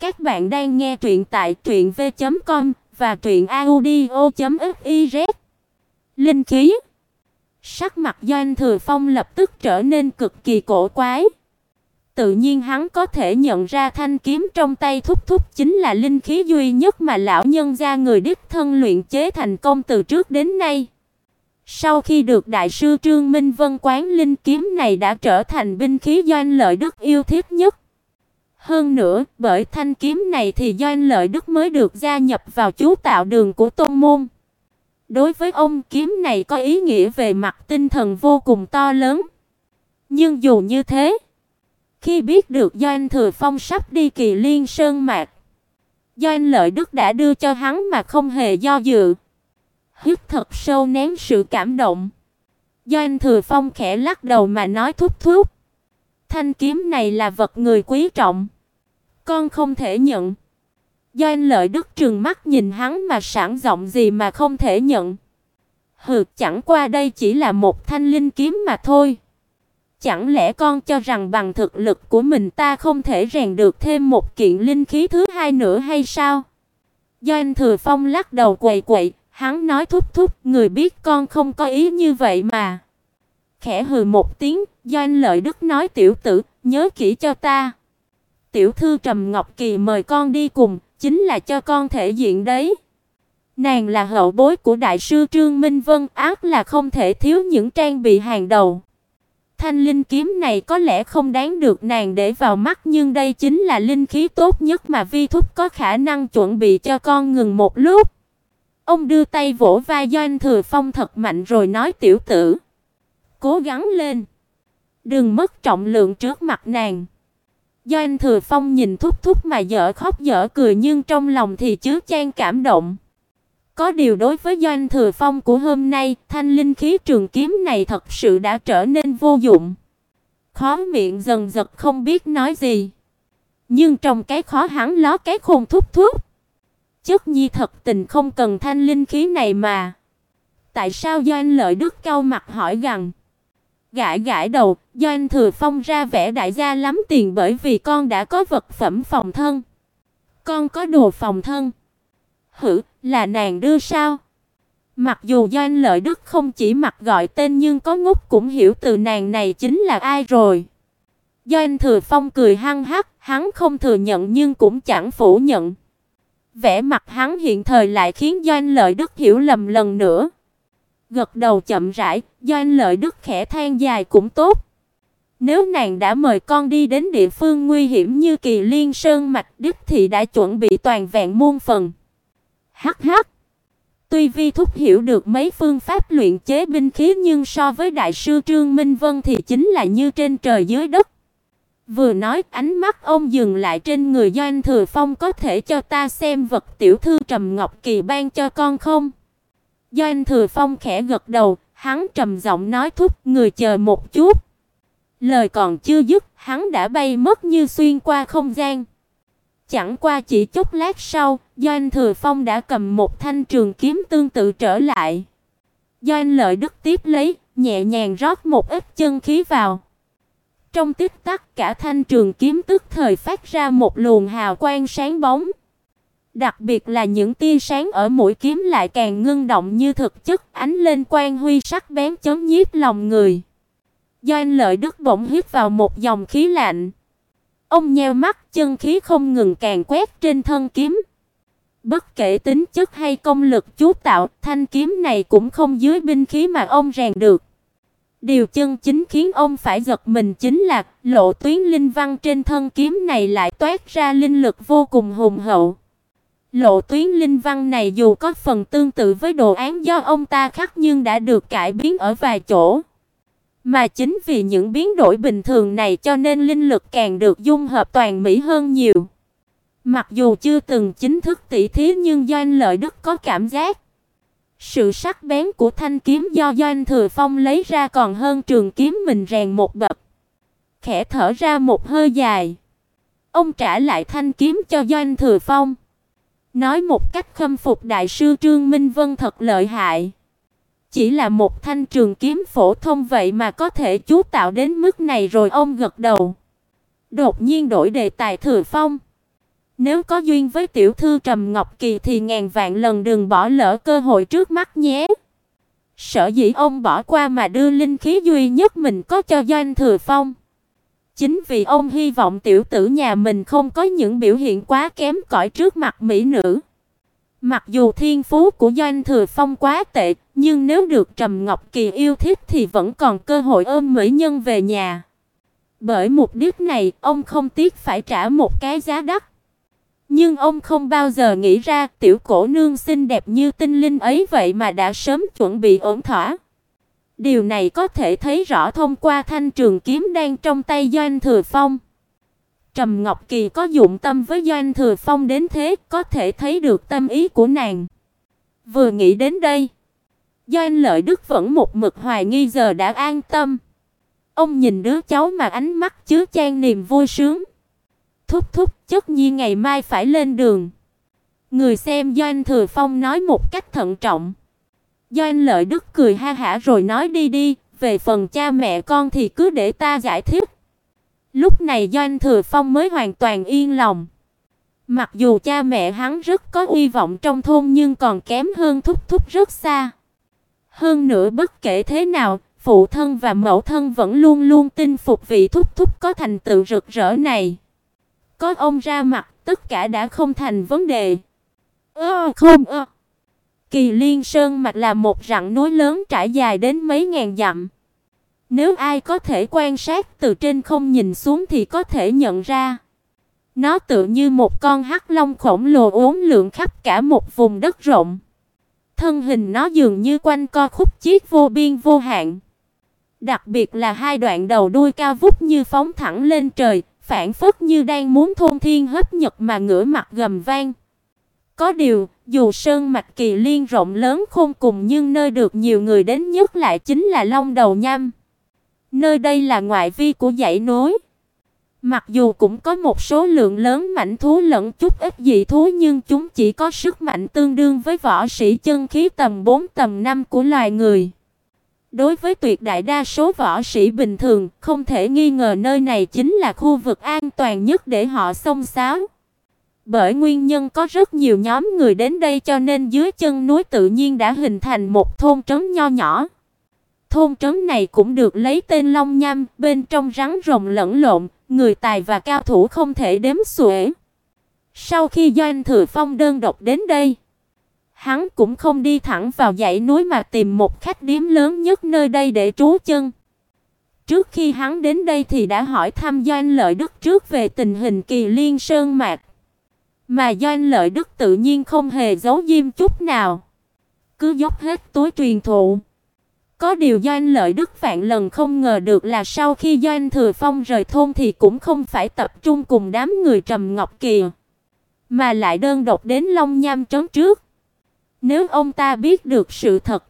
Các bạn đang nghe truyện tại truyệnv.com và truyệnaudio.fiz. Linh khí. Sắc mặt Doanh Thừa Phong lập tức trở nên cực kỳ cổ quái. Tự nhiên hắn có thể nhận ra thanh kiếm trong tay thúc thúc chính là linh khí duy nhất mà lão nhân gia người đích thân luyện chế thành công từ trước đến nay. Sau khi được đại sư Trương Minh Vân quán linh kiếm này đã trở thành binh khí doanh lợi đức yêu thích nhất. Hơn nữa, bởi thanh kiếm này thì Doanh Lợi Đức mới được gia nhập vào chú tạo đường của tôn môn. Đối với ông kiếm này có ý nghĩa về mặt tinh thần vô cùng to lớn. Nhưng dù như thế, khi biết được Doanh Thừa Phong sắp đi Kỳ Liên Sơn mạc, Doanh Lợi Đức đã đưa cho hắn mà không hề do dự. Hít thật sâu nén sự cảm động. Doanh Thừa Phong khẽ lắc đầu mà nói thúc thúc. Thanh kiếm này là vật người quý trọng. Con không thể nhận. Doanh lợi đức trừng mắt nhìn hắn mà sảng giọng gì mà không thể nhận. Hừ, chẳng qua đây chỉ là một thanh linh kiếm mà thôi. Chẳng lẽ con cho rằng bằng thực lực của mình ta không thể rèn được thêm một kiện linh khí thứ hai nữa hay sao? Doanh Thừa Phong lắc đầu quậy quậy, hắn nói thúc thúc, người biết con không có ý như vậy mà. Khẽ hừ một tiếng, Doanh Lợi Đức nói tiểu tử, nhớ kỹ cho ta. Tiểu thư Trầm Ngọc Kỳ mời con đi cùng, chính là cho con thể diện đấy. Nàng là hậu bối của đại sư Trương Minh Vân, ác là không thể thiếu những trang bị hàng đầu. Thanh linh kiếm này có lẽ không đáng được nàng để vào mắt, nhưng đây chính là linh khí tốt nhất mà vi thúc có khả năng chuẩn bị cho con ngừng một lúc. Ông đưa tay vỗ vai Doanh Thừa Phong thật mạnh rồi nói tiểu tử, cố gắng lên, đừng mất trọng lượng trước mặt nàng. Doanh Thừa Phong nhìn thúc thúc mà dở khóc dở cười nhưng trong lòng thì chứa chan cảm động. Có điều đối với Doanh Thừa Phong của hôm nay, thanh linh khí trường kiếm này thật sự đã trở nên vô dụng. Khó miệng dần giật không biết nói gì. Nhưng trong cái khó hắn ló cái khôn thúc thúc. Chất nhi thật tình không cần thanh linh khí này mà. Tại sao Doanh Lợi Đức cau mặt hỏi rằng Gãi gãi đầu, Doanh Thừa Phong ra vẻ đại gia lắm tiền bởi vì con đã có vật phẩm phòng thân. Con có đồ phòng thân. Hử, là nàng đưa sao? Mặc dù Doanh Lợi Đức không chỉ mặc gọi tên nhưng có ngốc cũng hiểu từ nàng này chính là ai rồi. Doanh Thừa Phong cười hăng hắc, hắn không thừa nhận nhưng cũng chẳng phủ nhận. Vẻ mặt hắn hiện thời lại khiến Doanh Lợi Đức hiểu lầm lần nữa. Gật đầu chậm rãi, Doanh Lợi Đức khẽ than dài cũng tốt. Nếu nàng đã mời con đi đến địa phương nguy hiểm như Kỳ Liên Sơn mạch đích thì đã chuẩn bị toàn vẹn muôn phần. Hắc hắc. Tuy Vi thúc hiểu được mấy phương pháp luyện chế binh khí nhưng so với đại sư Trương Minh Vân thì chính là như trên trời dưới đất. Vừa nói, ánh mắt ông dừng lại trên người Doanh Thừa Phong, có thể cho ta xem vật tiểu thư Trầm Ngọc Kỳ ban cho con không? Doanh Thừa Phong khẽ gật đầu, hắn trầm giọng nói thúc, người chờ một chút. Lời còn chưa dứt, hắn đã bay mất như xuyên qua không gian. Chẳng qua chỉ chút lát sau, Doanh Thừa Phong đã cầm một thanh trường kiếm tương tự trở lại. Doanh Lợi Đức tiếp lấy, nhẹ nhàng rót một ít chân khí vào. Trong tích tắc cả thanh trường kiếm tức thời phát ra một luồng hào quang sáng bóng. Đặc biệt là những tia sáng ở mũi kiếm lại càng ngưng động như thực chất, ánh lên quang huy sắc bén chấm nhiếp lòng người. Doanh Lợi Đức bỗng hít vào một dòng khí lạnh. Ông nheo mắt, chân khí không ngừng càng quét trên thân kiếm. Bất kể tính chất hay công lực chú tạo, thanh kiếm này cũng không dưới binh khí mà ông rèn được. Điều chân chính khiến ông phải giật mình chính là lộ tuyến linh văn trên thân kiếm này lại toát ra linh lực vô cùng hùng hậu. Lộ tuyến linh văn này dù có phần tương tự với đồ án do ông ta khắc nhưng đã được cải biến ở vài chỗ. Mà chính vì những biến đổi bình thường này cho nên linh lực càng được dung hợp toàn mỹ hơn nhiều. Mặc dù chưa từng chính thức tỉ thí nhưng Doanh Lợi Đức có cảm giác sự sắc bén của thanh kiếm do Doanh Thừa Phong lấy ra còn hơn trường kiếm mình rèn một bậc. Khẽ thở ra một hơi dài, ông trả lại thanh kiếm cho Doanh Thừa Phong. Nói một cách khâm phục đại sư Trương Minh Vân thật lợi hại. Chỉ là một thanh trường kiếm phổ thông vậy mà có thể chú tạo đến mức này rồi ông gật đầu. Đột nhiên đổi đề tài Thừa Phong. Nếu có duyên với tiểu thư Trầm Ngọc Kỳ thì ngàn vạn lần đừng bỏ lỡ cơ hội trước mắt nhé. Sở dĩ ông bỏ qua mà đưa linh khí duy nhất mình có cho Doanh Thừa Phong. Chính vì ông hy vọng tiểu tử nhà mình không có những biểu hiện quá kém cỏi trước mặt mỹ nữ. Mặc dù thiên phú của Doanh Thừa Phong quá tệ, nhưng nếu được Trầm Ngọc Kỳ yêu thích thì vẫn còn cơ hội ôm mỹ nhân về nhà. Bởi mục đích này, ông không tiếc phải trả một cái giá đắt. Nhưng ông không bao giờ nghĩ ra tiểu cổ nương xinh đẹp như tinh linh ấy vậy mà đã sớm chuẩn bị ổn thỏa. Điều này có thể thấy rõ thông qua thanh trường kiếm đang trong tay Doanh Thừa Phong. Trầm Ngọc Kỳ có dụng tâm với Doanh Thừa Phong đến thế, có thể thấy được tâm ý của nàng. Vừa nghĩ đến đây, Doanh Lợi Đức vẫn một mực hoài nghi giờ đã an tâm. Ông nhìn đứa cháu mà ánh mắt chứa chan niềm vui sướng. Thúc thúc, chất nhi ngày mai phải lên đường. Người xem Doanh Thừa Phong nói một cách thận trọng. Doanh Lợi Đức cười ha hả rồi nói đi đi, về phần cha mẹ con thì cứ để ta giải thích. Lúc này Doanh Thừa Phong mới hoàn toàn yên lòng. Mặc dù cha mẹ hắn rất có uy vọng trong thôn nhưng còn kém hơn thúc thúc rất xa. Hơn nữa bất kể thế nào, phụ thân và mẫu thân vẫn luôn luôn tin phục vị thúc thúc có thành tựu rực rỡ này. Có ông ra mặt, tất cả đã không thành vấn đề. Ơ không ơ. Kỳ Liên Sơn mạch là một rặng núi lớn trải dài đến mấy ngàn dặm. Nếu ai có thể quan sát từ trên không nhìn xuống thì có thể nhận ra. Nó tựa như một con hắc long khổng lồ uốn lượn khắp cả một vùng đất rộng. Thân hình nó dường như quanh co khúc chiết vô biên vô hạn. Đặc biệt là hai đoạn đầu đuôi cao vút như phóng thẳng lên trời, phản phất như đang muốn thôn thiên hấp nhật mà ngửa mặt gầm vang. Có điều, dù sơn mạch kỳ liên rộng lớn khôn cùng nhưng nơi được nhiều người đến nhất lại chính là Long Đầu Nham. Nơi đây là ngoại vi của dãy núi. Mặc dù cũng có một số lượng lớn mảnh thú lẫn chút ít dị thú nhưng chúng chỉ có sức mạnh tương đương với võ sĩ chân khí tầm 4 tầm 5 của loài người. Đối với tuyệt đại đa số võ sĩ bình thường, không thể nghi ngờ nơi này chính là khu vực an toàn nhất để họ xông xáo. Bởi nguyên nhân có rất nhiều nhóm người đến đây cho nên dưới chân núi tự nhiên đã hình thành một thôn trấn nho nhỏ. Thôn trấn này cũng được lấy tên Long Nham, bên trong rắn rồng lẫn lộn, người tài và cao thủ không thể đếm xuể. Sau khi Doanh Thừa Phong đơn độc đến đây, hắn cũng không đi thẳng vào dãy núi mà tìm một khách điếm lớn nhất nơi đây để trú chân. Trước khi hắn đến đây thì đã hỏi thăm Doanh Lợi Đức trước về tình hình Kỳ Liên Sơn Mạc. Mà Doanh Lợi Đức tự nhiên không hề giấu diêm chút nào, cứ dốc hết túi truyền thụ. Có điều Doanh Lợi Đức vạn lần không ngờ được là sau khi Doanh Thừa Phong rời thôn thì cũng không phải tập trung cùng đám người Trầm Ngọc kiều, mà lại đơn độc đến Long Nham trấn trước. Nếu ông ta biết được sự thật,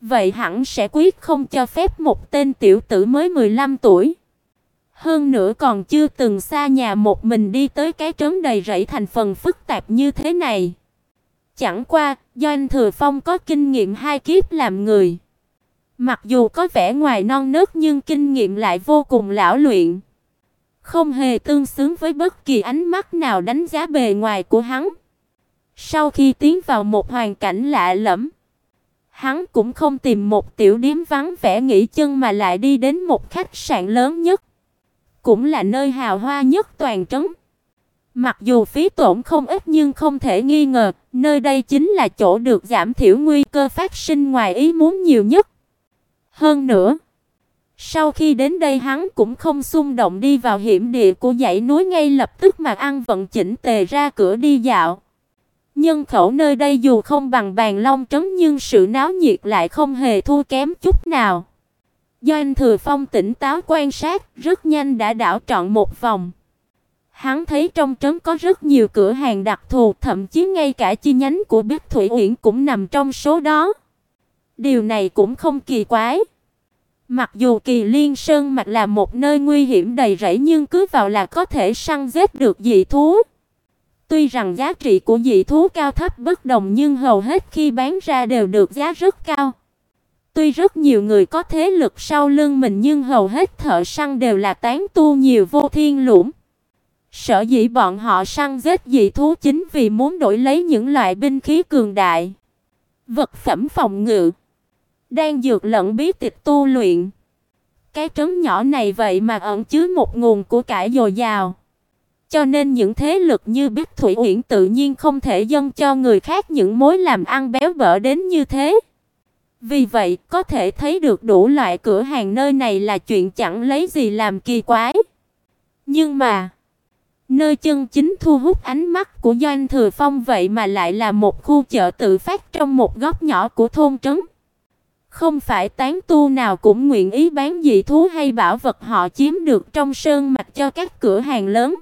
vậy hẳn sẽ quyết không cho phép một tên tiểu tử mới 15 tuổi, hơn nữa còn chưa từng xa nhà một mình đi tới cái trấn đầy rẫy thành phần phức tạp như thế này. Chẳng qua, do anh Thừa Phong có kinh nghiệm hai kiếp làm người. Mặc dù có vẻ ngoài non nớt nhưng kinh nghiệm lại vô cùng lão luyện, không hề tương xứng với bất kỳ ánh mắt nào đánh giá bề ngoài của hắn. Sau khi tiến vào một hoàn cảnh lạ lẫm, hắn cũng không tìm một tiểu điếm vắng vẻ nghỉ chân mà lại đi đến một khách sạn lớn nhất, cũng là nơi hào hoa nhất toàn trấn. Mặc dù phí tổn không ít nhưng không thể nghi ngờ, nơi đây chính là chỗ được giảm thiểu nguy cơ phát sinh ngoài ý muốn nhiều nhất. Hơn nữa, sau khi đến đây hắn cũng không xung động đi vào hiểm địa của dãy núi ngay lập tức mà ăn vận chỉnh tề ra cửa đi dạo. Nhân khẩu nơi đây dù không bằng bàn long trấn nhưng sự náo nhiệt lại không hề thua kém chút nào. Do anh Thừa Phong tỉnh táo quan sát, rất nhanh đã đảo trọn một vòng. Hắn thấy trong trấn có rất nhiều cửa hàng đặc thù, thậm chí ngay cả chi nhánh của Bích Thủy Uyển cũng nằm trong số đó. Điều này cũng không kỳ quái. Mặc dù Kỳ Liên Sơn mạch là một nơi nguy hiểm đầy rẫy nhưng cứ vào là có thể săn giết được dị thú. Tuy rằng giá trị của dị thú cao thấp bất đồng nhưng hầu hết khi bán ra đều được giá rất cao. Tuy rất nhiều người có thế lực sau lưng mình nhưng hầu hết thợ săn đều là tán tu nhiều vô thiên lũng. Sở dĩ bọn họ săn giết dị thú chính vì muốn đổi lấy những loại binh khí cường đại, vật phẩm phòng ngự, đang dược lẫn bí tịch tu luyện. Cái trấn nhỏ này vậy mà ẩn chứa một nguồn của cải dồi dào. Cho nên những thế lực như Bích Thủy Uyển tự nhiên không thể dâng cho người khác những mối làm ăn béo bở đến như thế. Vì vậy, có thể thấy được đủ loại cửa hàng nơi này là chuyện chẳng lấy gì làm kỳ quái. Nhưng mà, nơi chân chính thu hút ánh mắt của Doanh Thừa Phong vậy mà lại là một khu chợ tự phát trong một góc nhỏ của thôn trấn. Không phải tán tu nào cũng nguyện ý bán dị thú hay bảo vật họ chiếm được trong sơn mạch cho các cửa hàng lớn.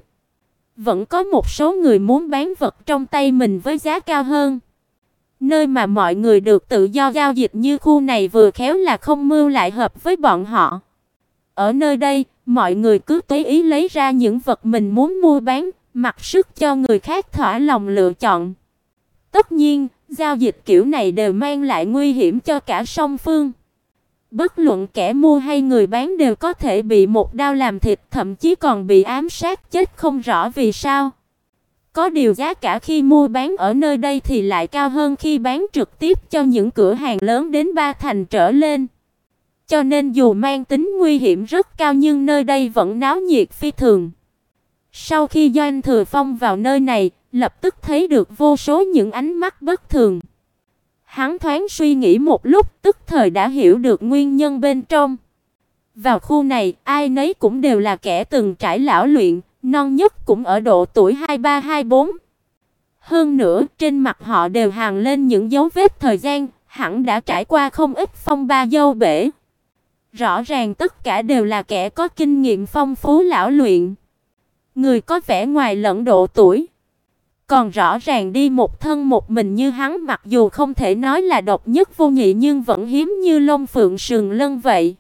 Vẫn có một số người muốn bán vật trong tay mình với giá cao hơn. Nơi mà mọi người được tự do giao dịch như khu này vừa khéo là không mưu lại hợp với bọn họ. Ở nơi đây, mọi người cứ tùy ý lấy ra những vật mình muốn mua bán, mặc sức cho người khác thỏa lòng lựa chọn. Tất nhiên, giao dịch kiểu này đều mang lại nguy hiểm cho cả song phương. Bất luận kẻ mua hay người bán đều có thể bị một đao làm thịt, thậm chí còn bị ám sát chết không rõ vì sao. Có điều giá cả khi mua bán ở nơi đây thì lại cao hơn khi bán trực tiếp cho những cửa hàng lớn đến ba thành trở lên. Cho nên dù mang tính nguy hiểm rất cao nhưng nơi đây vẫn náo nhiệt phi thường. Sau khi Doanh Thừa Phong vào nơi này, lập tức thấy được vô số những ánh mắt bất thường. Hắn thoáng suy nghĩ một lúc, tức thời đã hiểu được nguyên nhân bên trong. Vào khu này, ai nấy cũng đều là kẻ từng trải lão luyện, non nhất cũng ở độ tuổi 23-24. Hơn nữa, trên mặt họ đều hàng lên những dấu vết thời gian, hẳn đã trải qua không ít phong ba dâu bể. Rõ ràng tất cả đều là kẻ có kinh nghiệm phong phú lão luyện. Người có vẻ ngoài lẫn độ tuổi. Còn rõ ràng đi một thân một mình như hắn mặc dù không thể nói là độc nhất vô nhị nhưng vẫn hiếm như lông phượng sừng lân vậy.